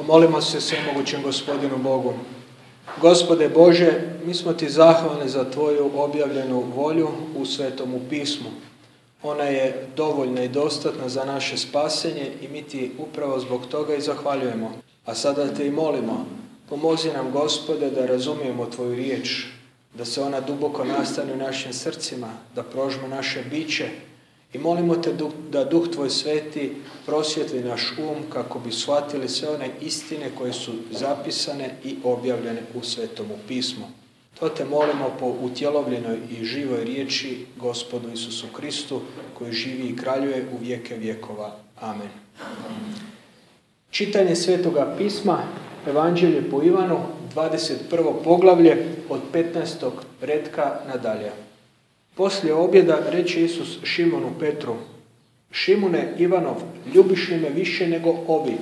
Pomolimo se svemogućem gospodinu Bogu. Gospode Bože, mi smo ti zahvalni za tvoju objavljenu volju u svetomu pismu. Ona je dovoljna i dostatna za naše spasenje i mi ti upravo zbog toga i zahvaljujemo. A sada te i molimo, pomozi nam gospode da razumijemo tvoju riječ, da se ona duboko nastane u našim srcima, da prožme naše biće, i molimo te da Duh Tvoj Sveti prosvjetli naš um kako bi shvatili sve one istine koje su zapisane i objavljene u Svetomu pismu. To te molimo po utjelovljenoj i živoj riječi Gospodu Isusu Kristu koji živi i kraljuje u vijeke vjekova. Amen. Čitanje Svetoga pisma, Evanđelje po Ivanu, 21. poglavlje od 15. redka nadalje. Poslije objeda reče Isus Šimonu Petru, Šimune Ivanov, ljubiš li me više nego ovi?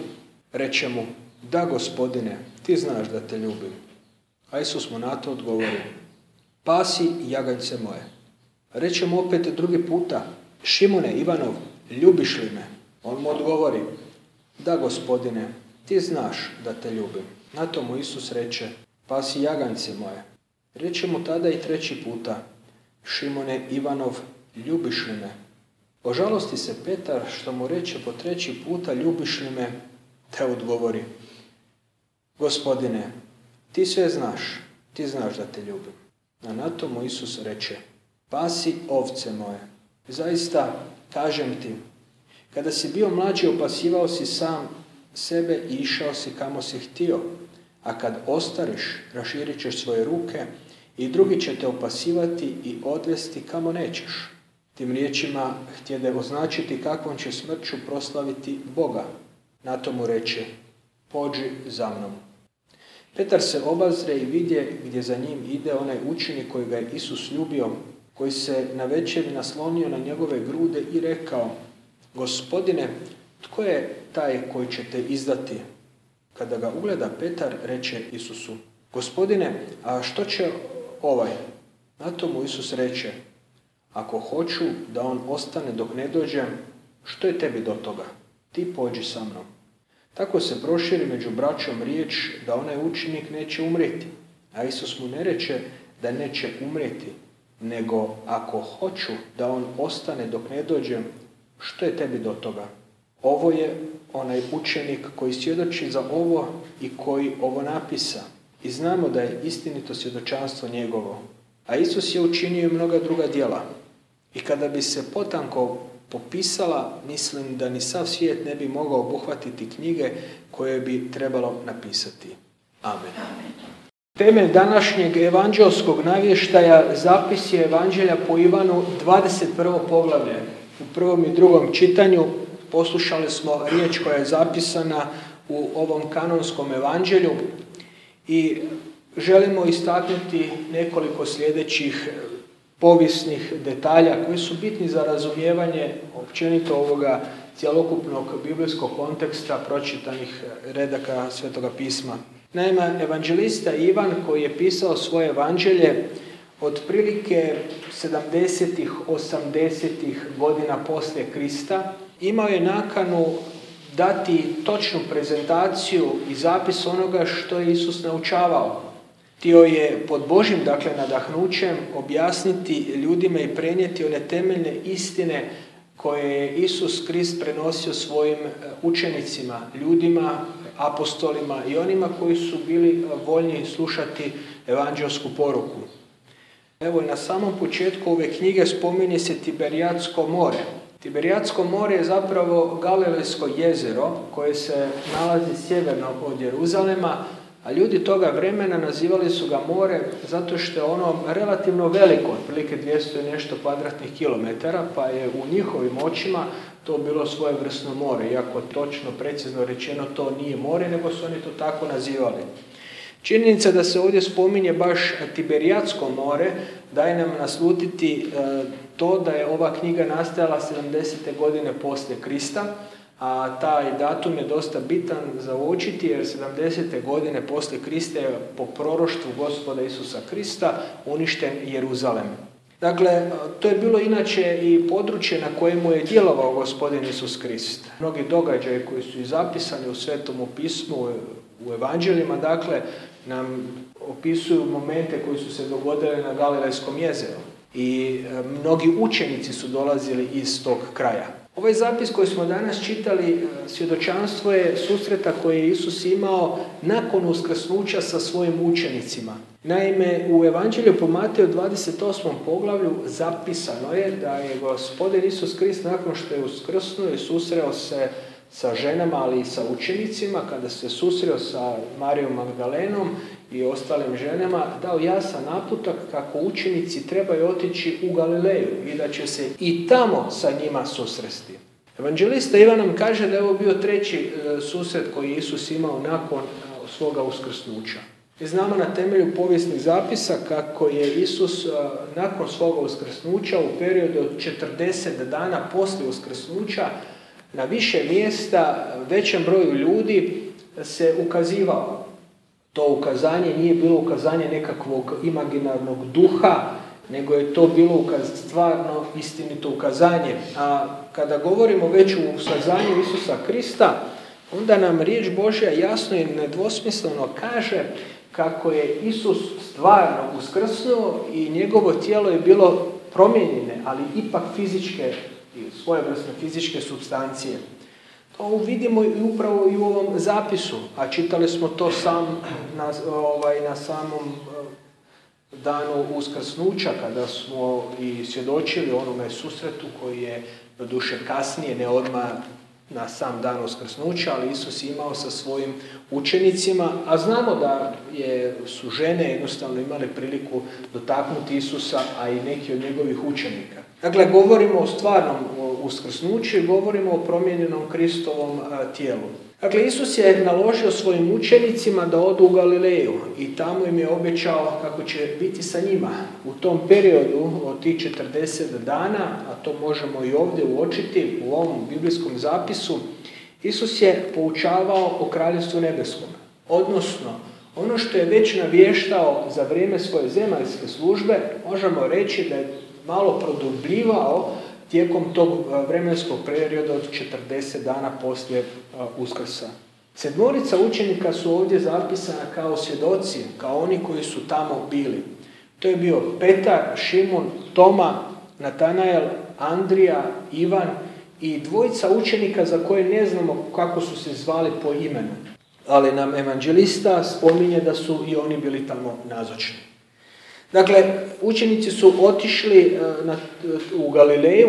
Reče mu, da gospodine, ti znaš da te ljubim. A Isus mu na to odgovori, pasi jaganjce moje. Reče mu opet drugi puta, Šimune Ivanov, ljubiš li me? On mu odgovori, da gospodine, ti znaš da te ljubim. Na to mu Isus reče, pasi jaganjce moje. Reče mu tada i treći puta, Šimone Ivanov, ljubiš li me? Ožalosti se Petar što mu reče po treći puta ljubiš li me, te odgovori. Gospodine, ti sve znaš, ti znaš da te ljubim. A na to mu Isus reče, pasi ovce moje. Zaista, kažem ti, kada si bio mlađi opasivao si sam sebe i išao si kamo si htio, a kad ostariš, raširit ćeš svoje ruke i drugi će te opasivati i odvesti kamo nećeš. Tim riječima htjede označiti kakvom će smrću proslaviti Boga. Na tomu reče, pođi za mnom. Petar se obazre i vidje gdje za njim ide onaj učenik koji ga je Isus ljubio, koji se na večeri naslonio na njegove grude i rekao, gospodine, tko je taj koji će te izdati? Kada ga ugleda Petar, reče Isusu, gospodine, a što će ovaj. Na to mu Isus reče, ako hoću da on ostane dok ne dođem, što je tebi do toga? Ti pođi sa mnom. Tako se proširi među braćom riječ da onaj učenik neće umreti. A Isus mu ne reče da neće umreti, nego ako hoću da on ostane dok ne dođem, što je tebi do toga? Ovo je onaj učenik koji svjedoči za ovo i koji ovo napisa i znamo da je istinito svjedočanstvo njegovo. A Isus je učinio i mnoga druga djela. I kada bi se potanko popisala, mislim da ni sav svijet ne bi mogao obuhvatiti knjige koje bi trebalo napisati. Amen. Temelj današnjeg evanđelskog navještaja zapis je evanđelja po Ivanu 21. poglavlje. U prvom i drugom čitanju poslušali smo riječ koja je zapisana u ovom kanonskom evanđelju i želimo istaknuti nekoliko sljedećih povijesnih detalja koji su bitni za razumijevanje općenito ovoga cjelokupnog biblijskog konteksta pročitanih redaka Svetoga pisma. Naime, evanđelista Ivan koji je pisao svoje evanđelje otprilike 70 80 godina poslije Krista, imao je nakanu dati točnu prezentaciju i zapis onoga što je Isus naučavao. Htio je pod Božim dakle, nadahnućem objasniti ljudima i prenijeti one temeljne istine koje je Isus Krist prenosio svojim e, učenicima, ljudima, apostolima i onima koji su bili voljni slušati evanđelsku poruku. Evo na samom početku ove knjige spominje se Tiberijatsko more. Tiberijatsko more je zapravo Galilejsko jezero koje se nalazi sjeverno od Jeruzalema, a ljudi toga vremena nazivali su ga more zato što je ono relativno veliko, otprilike 200 i nešto kvadratnih kilometara, pa je u njihovim očima to bilo svoje vrsno more, iako točno, precizno rečeno to nije more, nego su oni to tako nazivali. Činjenica da se ovdje spominje baš Tiberijatsko more daje nam naslutiti e, to da je ova knjiga nastajala 70. godine poslije Krista, a taj datum je dosta bitan za uočiti jer 70. godine poslije Krista je po proroštvu gospoda Isusa Krista uništen Jeruzalem. Dakle, to je bilo inače i područje na kojemu je djelovao gospodin Isus Krist. Mnogi događaji koji su i zapisani u Svetom pismu, u evanđeljima, dakle, nam opisuju momente koji su se dogodili na Galilejskom jezeru. I e, mnogi učenici su dolazili iz tog kraja. Ovaj zapis koji smo danas čitali, e, svjedočanstvo je susreta koje je Isus imao nakon uskrsnuća sa svojim učenicima. Naime, u Evanđelju po Mateju 28. poglavlju zapisano je da je gospodin Isus Krist nakon što je uskrsnuo i susreo se sa ženama, ali i sa učenicima, kada se susreo sa Marijom Magdalenom i ostalim ženama, dao jasan naputak kako učenici trebaju otići u Galileju i da će se i tamo sa njima susresti. Evanđelista Ivan nam kaže da je ovo bio treći e, susret koji Isus imao nakon e, svoga uskrsnuća. Mi znamo na temelju povijesnih zapisa kako je Isus e, nakon svoga uskrsnuća u periodu od 40 dana poslije uskrsnuća na više mjesta većem broju ljudi se ukazivao. To ukazanje nije bilo ukazanje nekakvog imaginarnog duha, nego je to bilo stvarno istinito ukazanje. A kada govorimo već u ukazanju Isusa Krista, onda nam riječ Božja jasno i nedvosmisleno kaže kako je Isus stvarno uskrsnuo i njegovo tijelo je bilo promijenjene, ali ipak fizičke svojevrsne fizičke substancije. To vidimo i upravo i u ovom zapisu, a čitali smo to sam na, ovaj, na samom eh, danu uskrsnuća kada smo i svjedočili onome susretu koji je do duše kasnije, ne odmah na sam dan uskrsnuća, ali Isus imao sa svojim učenicima, a znamo da je, su žene jednostavno imali priliku dotaknuti Isusa, a i neki od njegovih učenika. Dakle, govorimo o stvarnom uskrsnuću govorimo o promijenjenom Kristovom tijelu. Dakle, Isus je naložio svojim učenicima da odu u Galileju i tamo im je obećao kako će biti sa njima. U tom periodu od tih 40 dana, a to možemo i ovdje uočiti u ovom biblijskom zapisu, Isus je poučavao o kraljevstvu nebeskom. Odnosno, ono što je već navještao za vrijeme svoje zemaljske službe, možemo reći da je malo produbljivao tijekom tog vremenskog perioda od 40 dana poslije Uskrsa. Sedmorica učenika su ovdje zapisana kao svjedoci, kao oni koji su tamo bili. To je bio Petar, Šimun, Toma, Natanael, Andrija, Ivan i dvojica učenika za koje ne znamo kako su se zvali po imenu. Ali nam evanđelista spominje da su i oni bili tamo nazočni. Dakle, učenici su otišli e, na, u Galileju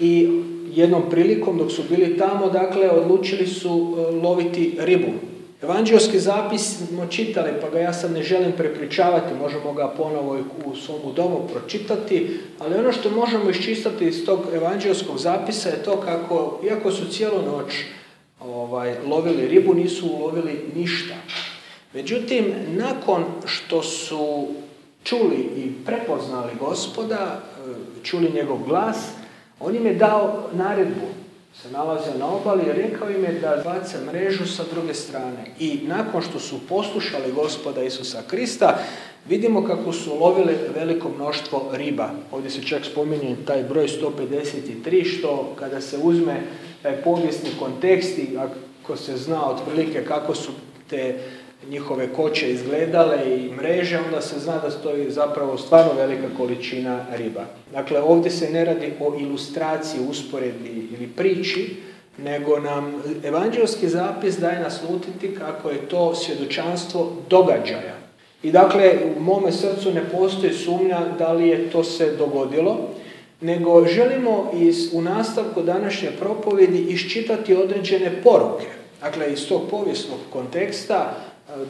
i jednom prilikom dok su bili tamo, dakle, odlučili su e, loviti ribu. Evanđelski zapis smo čitali, pa ga ja sad ne želim prepričavati, možemo ga ponovo u svom domu pročitati, ali ono što možemo iščistati iz tog evanđelskog zapisa je to kako, iako su cijelu noć ovaj, lovili ribu, nisu ulovili ništa. Međutim, nakon što su čuli i prepoznali gospoda, e, čuli njegov glas, on im je dao naredbu. Se nalaze na obali i rekao im je da bace mrežu sa druge strane. I nakon što su poslušali gospoda Isusa Krista, vidimo kako su lovili veliko mnoštvo riba. Ovdje se čak spominje taj broj 153, što kada se uzme taj povijesni kontekst i ako se zna otprilike kako su te njihove koće izgledale i mreže, onda se zna da stoji zapravo stvarno velika količina riba. Dakle, ovdje se ne radi o ilustraciji, usporedbi ili priči, nego nam evanđelski zapis daje naslutiti kako je to svjedočanstvo događaja. I dakle, u mome srcu ne postoji sumnja da li je to se dogodilo, nego želimo iz, u nastavku današnje propovjedi iščitati određene poruke. Dakle, iz tog povijesnog konteksta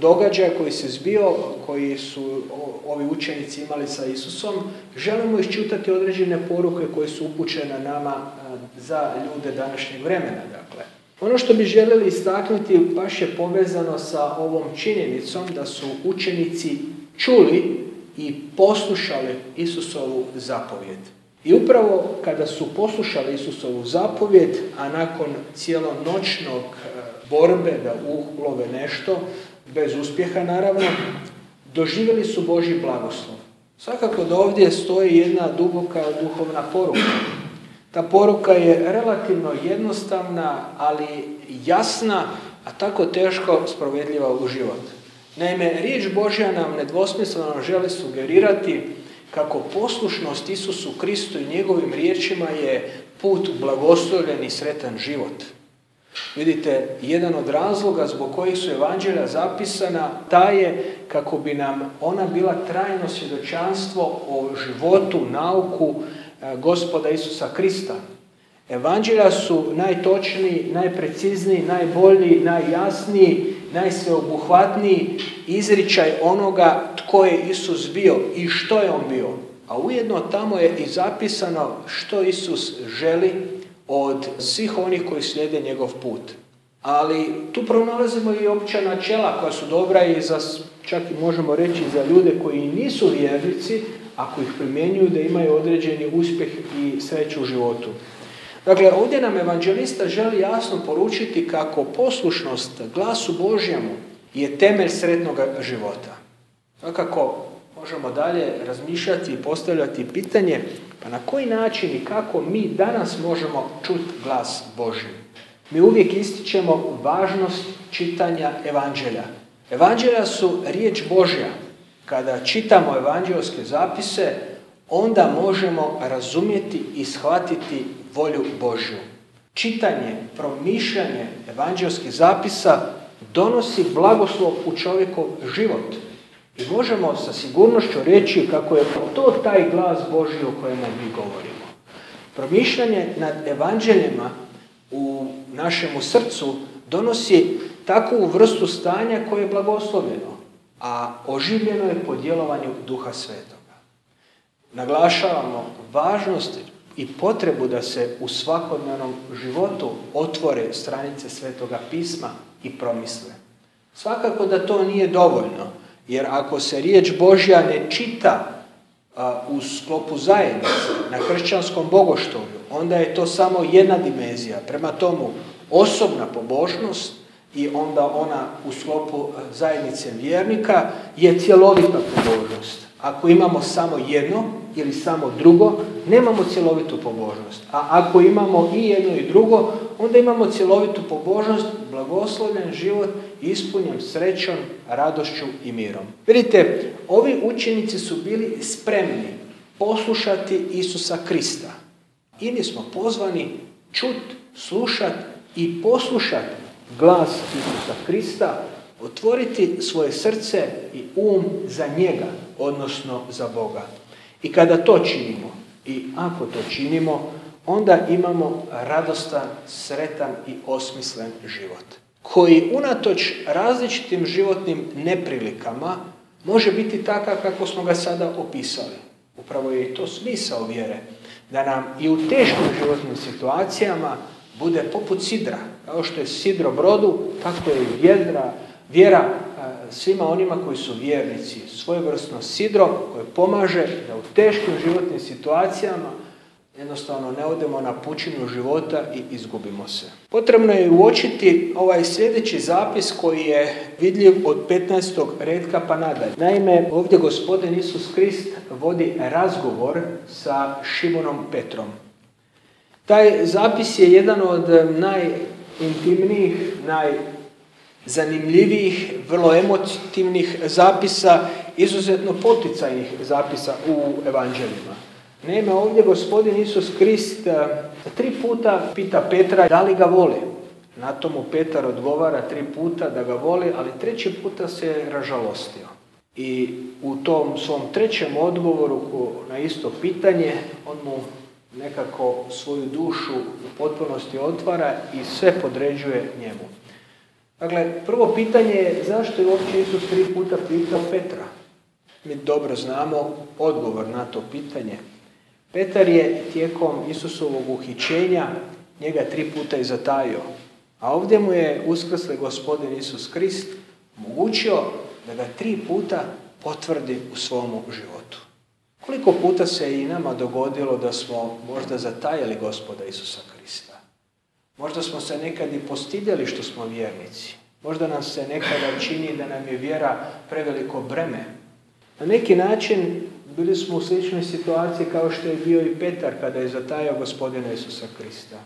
događaj koji se zbio, koji su ovi učenici imali sa Isusom, želimo iščutati određene poruke koje su upućene nama za ljude današnjeg vremena. Dakle. Ono što bi željeli istaknuti baš je povezano sa ovom činjenicom da su učenici čuli i poslušali Isusovu zapovjed. I upravo kada su poslušali Isusovu zapovjed, a nakon cijelonoćnog borbe da ulove nešto, bez uspjeha naravno, doživjeli su Boži blagoslov. Svakako da ovdje stoji jedna duboka duhovna poruka. Ta poruka je relativno jednostavna, ali jasna, a tako teško sprovedljiva u život. Naime, riječ Božja nam nedvosmisleno želi sugerirati kako poslušnost Isusu Kristu i njegovim riječima je put blagoslovljen i sretan život. Vidite, jedan od razloga zbog kojih su evanđelja zapisana, ta je kako bi nam ona bila trajno svjedočanstvo o životu, nauku e, gospoda Isusa Krista. Evanđelja su najtočniji, najprecizniji, najbolji, najjasniji, najsveobuhvatniji izričaj onoga tko je Isus bio i što je on bio. A ujedno tamo je i zapisano što Isus želi od svih onih koji slijede njegov put. Ali tu pronalazimo i opća načela koja su dobra i za, čak i možemo reći za ljude koji nisu vjernici, ako ih primjenjuju da imaju određeni uspjeh i sreću u životu. Dakle, ovdje nam evanđelista želi jasno poručiti kako poslušnost glasu Božjemu je temelj sretnog života. Svakako možemo dalje razmišljati i postavljati pitanje pa na koji način i kako mi danas možemo čuti glas Božji. Mi uvijek ističemo važnost čitanja evanđelja. Evanđelja su riječ Božja. Kada čitamo evanđelske zapise, onda možemo razumjeti i shvatiti volju Božju. Čitanje, promišljanje evanđelskih zapisa donosi blagoslov u čovjekov život. I možemo sa sigurnošću reći kako je to taj glas Božji o kojemu mi govorimo. Promišljanje nad evanđeljima u našemu srcu donosi takvu vrstu stanja koje je blagoslovljeno, a oživljeno je po djelovanju Duha Svetoga. Naglašavamo važnost i potrebu da se u svakodnevnom životu otvore stranice Svetoga pisma i promisle. Svakako da to nije dovoljno, jer ako se riječ Božja ne čita u sklopu zajednice, na kršćanskom bogoštolju, onda je to samo jedna dimenzija. Prema tomu, osobna pobožnost i onda ona u sklopu zajednice vjernika je cjelovita pobožnost. Ako imamo samo jedno ili samo drugo, nemamo cjelovitu pobožnost. A ako imamo i jedno i drugo, onda imamo cjelovitu pobožnost, blagoslovljen život, ispunjen srećom, radošću i mirom. Vidite, ovi učenici su bili spremni poslušati Isusa Krista. I mi smo pozvani čut, slušat i poslušat glas Isusa Krista otvoriti svoje srce i um za njega, odnosno za Boga. I kada to činimo, i ako to činimo, onda imamo radostan, sretan i osmislen život. Koji unatoč različitim životnim neprilikama može biti takav kako smo ga sada opisali. Upravo je i to smisao vjere. Da nam i u teškim životnim situacijama bude poput sidra. Kao što je sidro brodu, tako je i vjedra, Vjera svima onima koji su vjernici, svojevrsno sidro koje pomaže da u teškim životnim situacijama jednostavno ne odemo na pučinu života i izgubimo se. Potrebno je uočiti ovaj sljedeći zapis koji je vidljiv od 15. redka pa nadalje. Naime, ovdje gospodin Isus Krist vodi razgovor sa Šimonom Petrom. Taj zapis je jedan od najintimnijih, naj zanimljivih, vrlo emotivnih zapisa, izuzetno poticajnih zapisa u evanđeljima. Nema ovdje gospodin Isus Krist eh, tri puta pita Petra da li ga voli. Na tomu Petar odgovara tri puta da ga voli, ali treći puta se ražalostio. I u tom svom trećem odgovoru na isto pitanje, on mu nekako svoju dušu u potpunosti otvara i sve podređuje njemu. Dakle, prvo pitanje je zašto je uopće Isus tri puta pitao Petra? Mi dobro znamo odgovor na to pitanje. Petar je tijekom Isusovog uhićenja njega tri puta i zatajio. A ovdje mu je uskrsli gospodin Isus Krist omogućio da ga tri puta potvrdi u svomu životu. Koliko puta se i nama dogodilo da smo možda zatajali gospoda Isusa Krista? Možda smo se nekad i postidjeli što smo vjernici. Možda nam se nekada čini da nam je vjera preveliko breme. Na neki način Bili smo u sličnoj situaciji kao što je bio i Petar kada je zatajao gospodina Isusa Krista.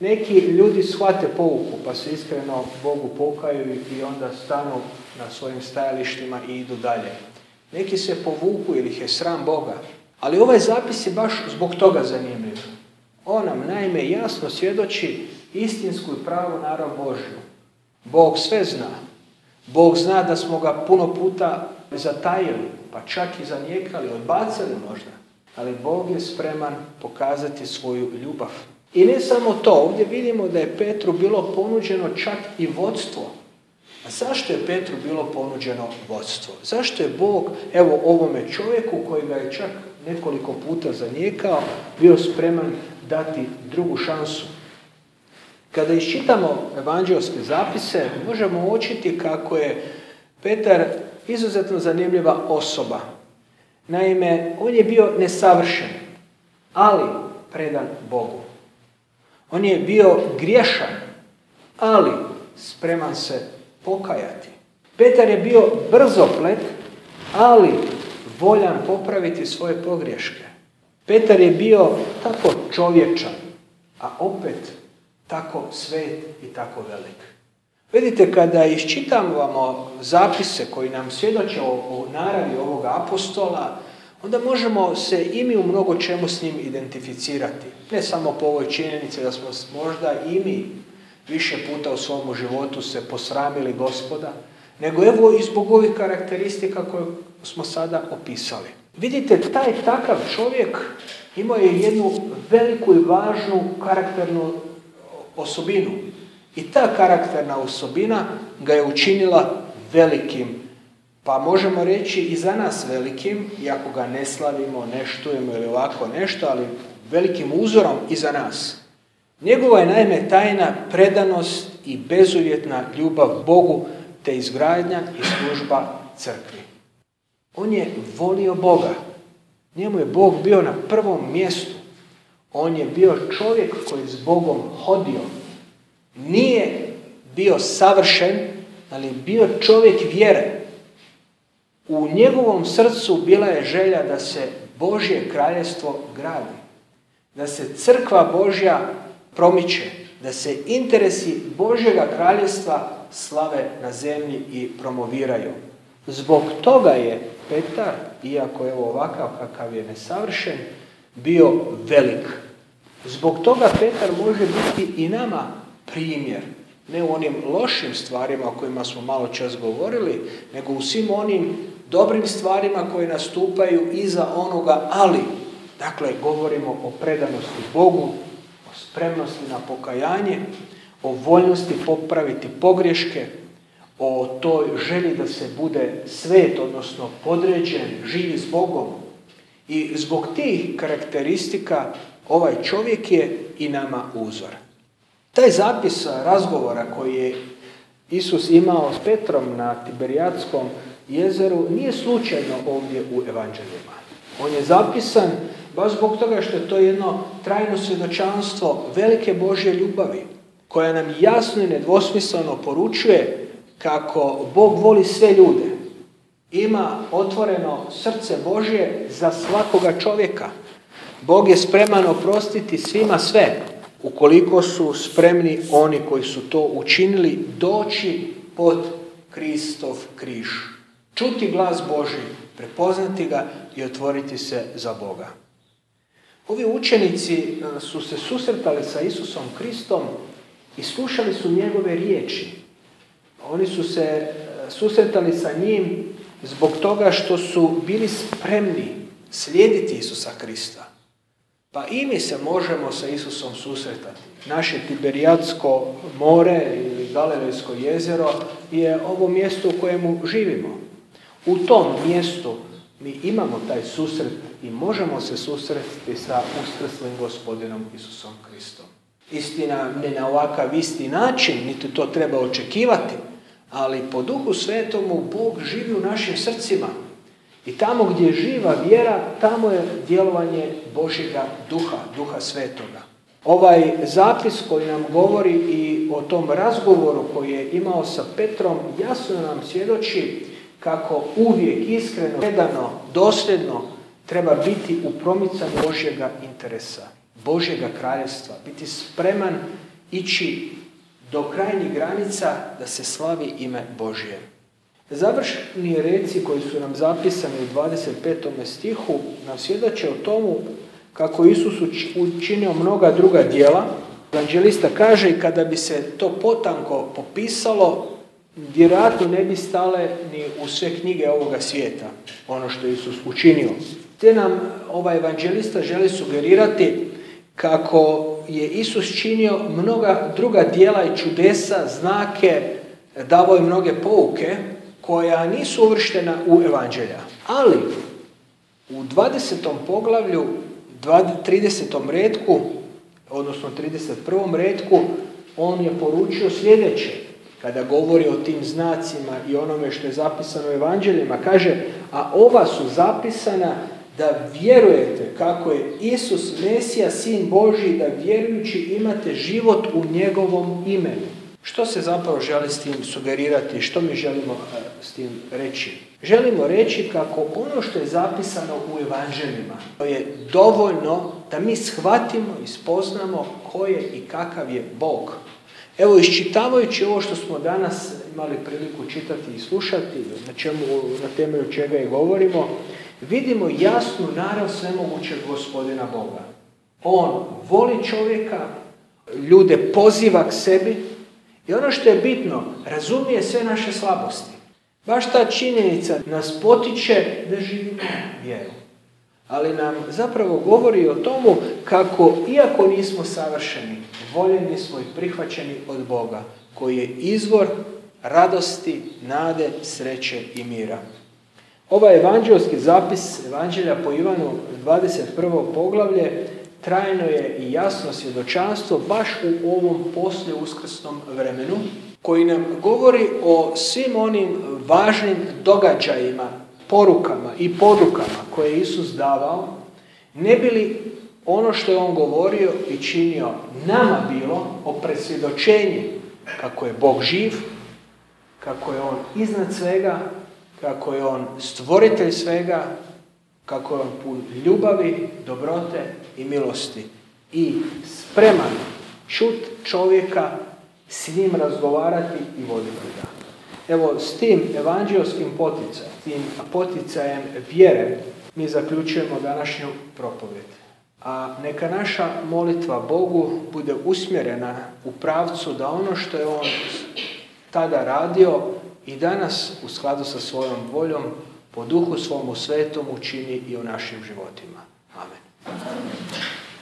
Neki ljudi shvate pouku pa se iskreno Bogu pokaju i onda stanu na svojim stajalištima i idu dalje. Neki se povuku ili ih je sram Boga. Ali ovaj zapis je baš zbog toga zanimljiv. On nam naime jasno svjedoči istinsku i pravu narav Božju. Bog sve zna. Bog zna da smo ga puno puta zatajili, pa čak i zanijekali, odbacili možda. Ali Bog je spreman pokazati svoju ljubav. I ne samo to, ovdje vidimo da je Petru bilo ponuđeno čak i vodstvo. A zašto je Petru bilo ponuđeno vodstvo? Zašto je Bog, evo ovome čovjeku koji ga je čak nekoliko puta zanijekao, bio spreman dati drugu šansu? Kada iščitamo evanđelske zapise, možemo očiti kako je Petar izuzetno zanimljiva osoba. Naime, on je bio nesavršen, ali predan Bogu. On je bio griješan, ali spreman se pokajati. Petar je bio brzoplet, ali voljan popraviti svoje pogriješke. Petar je bio tako čovječan, a opet tako svet i tako velik. Vidite, kada iščitavamo zapise koji nam svjedoče o, o naravi ovoga apostola, onda možemo se i mi u mnogo čemu s njim identificirati. Ne samo po ovoj činjenici da smo možda i mi više puta u svom životu se posramili gospoda, nego evo i zbog ovih karakteristika koje smo sada opisali. Vidite, taj takav čovjek imao je jednu veliku i važnu karakternu osobinu. I ta karakterna osobina ga je učinila velikim pa možemo reći i za nas velikim, iako ga ne slavimo, ne štujemo ili ovako nešto, ali velikim uzorom i za nas. Njegova je naime tajna predanost i bezuvjetna ljubav Bogu te izgradnja i služba crkvi. On je volio Boga. Njemu je Bog bio na prvom mjestu. On je bio čovjek koji s Bogom hodio. Nije bio savršen, ali bio čovjek vjere. U njegovom srcu bila je želja da se Božje kraljestvo gradi, da se crkva Božja promiče, da se interesi Božjega kraljestva slave na zemlji i promoviraju. Zbog toga je Petar, iako je ovakav kakav je nesavršen, bio velik. Zbog toga Petar može biti i nama primjer. Ne u onim lošim stvarima o kojima smo malo čas govorili, nego u svim onim dobrim stvarima koje nastupaju iza onoga ali. Dakle, govorimo o predanosti Bogu, o spremnosti na pokajanje, o voljnosti popraviti pogreške, o toj želji da se bude svet, odnosno podređen, živi s Bogom. I zbog tih karakteristika ovaj čovjek je i nama uzor. Taj zapis razgovora koji je Isus imao s Petrom na Tiberijatskom jezeru nije slučajno ovdje u evanđeljima. On je zapisan baš zbog toga što je to jedno trajno svjedočanstvo velike Božje ljubavi, koja nam jasno i nedvosmisleno poručuje kako Bog voli sve ljude. Ima otvoreno srce Božje za svakoga čovjeka. Bog je spreman oprostiti svima sve, ukoliko su spremni oni koji su to učinili doći pod Kristov križ. Čuti glas Boži, prepoznati ga i otvoriti se za Boga. Ovi učenici e, su se susretali sa Isusom Kristom i slušali su njegove riječi. Oni su se e, susretali sa njim zbog toga što su bili spremni slijediti Isusa Krista. Pa i mi se možemo sa Isusom susretati. Naše Tiberijatsko more ili Galilejsko jezero je ovo mjesto u kojemu živimo. U tom mjestu mi imamo taj susret i možemo se susretiti sa uskrslim gospodinom Isusom Kristom. Istina, ne na ovakav isti način, niti to treba očekivati, ali po duhu svetomu Bog živi u našim srcima. I tamo gdje je živa vjera, tamo je djelovanje Božjega duha, duha svetoga. Ovaj zapis koji nam govori i o tom razgovoru koji je imao sa Petrom, jasno nam svjedoči kako uvijek iskreno, predano, dosljedno treba biti u promicanju Božjega interesa, Božjega kraljevstva, biti spreman ići do krajnjih granica da se slavi ime Božje. Završni reci koji su nam zapisani u 25. stihu nam svjedoče o tomu kako Isus učinio mnoga druga dijela. Evanđelista kaže i kada bi se to potanko popisalo, vjerojatno ne bi stale ni u sve knjige ovoga svijeta, ono što Isus učinio. Te nam ovaj evanđelista želi sugerirati kako je Isus činio mnoga druga dijela i čudesa, znake, davo je mnoge pouke koja nisu uvrštena u evanđelja. Ali u 20. poglavlju, 30. redku, odnosno 31. redku, on je poručio sljedeće kada govori o tim znacima i onome što je zapisano u evanđeljima, kaže, a ova su zapisana da vjerujete kako je Isus Mesija, Sin Božji, da vjerujući imate život u njegovom imenu. Što se zapravo želi s tim sugerirati? Što mi želimo e, s tim reći? Želimo reći kako ono što je zapisano u evanđeljima to je dovoljno da mi shvatimo i spoznamo ko je i kakav je Bog. Evo, iščitavajući ovo što smo danas imali priliku čitati i slušati, na, čemu, na temelju čega i govorimo, vidimo jasnu narav svemogućeg gospodina Boga. On voli čovjeka, ljude poziva k sebi i ono što je bitno, razumije sve naše slabosti. Baš ta činjenica nas potiče da živimo vjeru. Ali nam zapravo govori o tomu kako, iako nismo savršeni, voljeni smo i prihvaćeni od Boga, koji je izvor radosti, nade, sreće i mira. Ovaj evanđelski zapis Evanđelja po Ivanu 21. poglavlje trajno je i jasno svjedočanstvo baš u ovom poslije uskrsnom vremenu koji nam govori o svim onim važnim događajima, porukama i podukama koje je Isus davao, ne bi li ono što je on govorio i činio nama bilo o presvjedočenju kako je Bog živ, kako je on iznad svega, kako je on stvoritelj svega, kako je on pun ljubavi, dobrote i milosti i spreman čut čovjeka, s njim razgovarati i voditi ga. Evo, s tim evanđelskim poticajem, tim poticajem vjere, mi zaključujemo današnju propovjed. A neka naša molitva Bogu bude usmjerena u pravcu da ono što je On tada radio i danas u skladu sa svojom voljom po duhu svomu svetom učini i u našim životima. Amen.